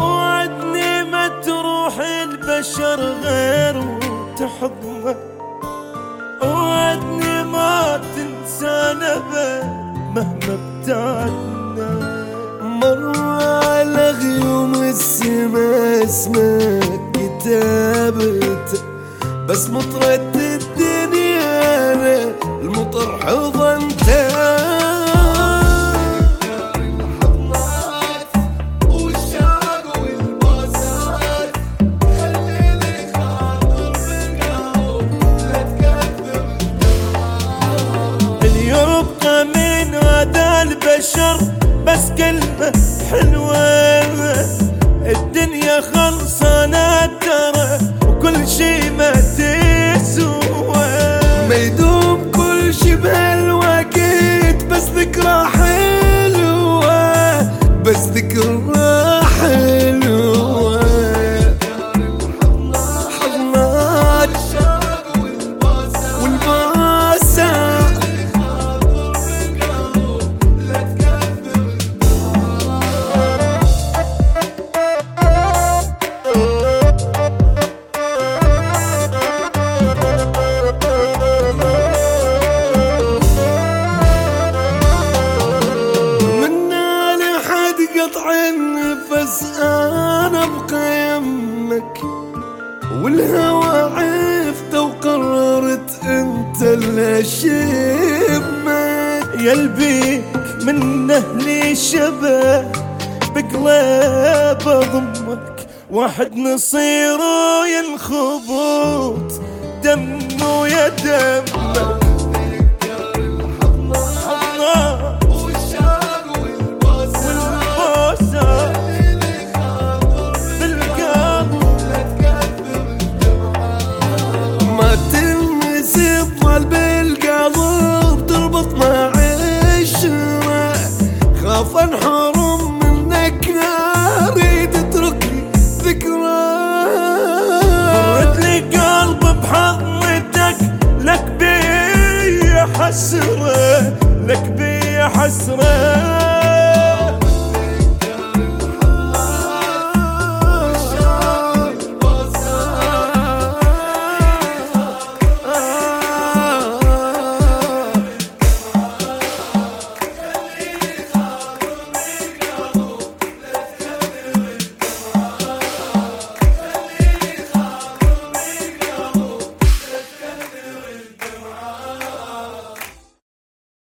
وعدني ما تروح البشر غير وتحضنه وعدني ما تنسانا مهما ابتعدنا. مر على غيوم السما اسمك كتابته بس مطرة الدنيا أنا المطر حضنته من هذا البشر بس كلمة حلوة النفس أنا أبقى يمك والهوى عفت وقررت أنت اللي أشمك. يلبيك من أهلي شبه بقلب أضمك. واحد نصيره ينخبط دمه يا دمك حسرة لك بي حسرة.